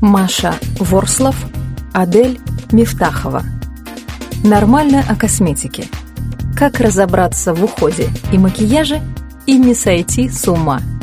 Маша Ворслов, Адель Мифтахова. Нормально о косметике. Как разобраться в уходе и макияже и не сойти с ума –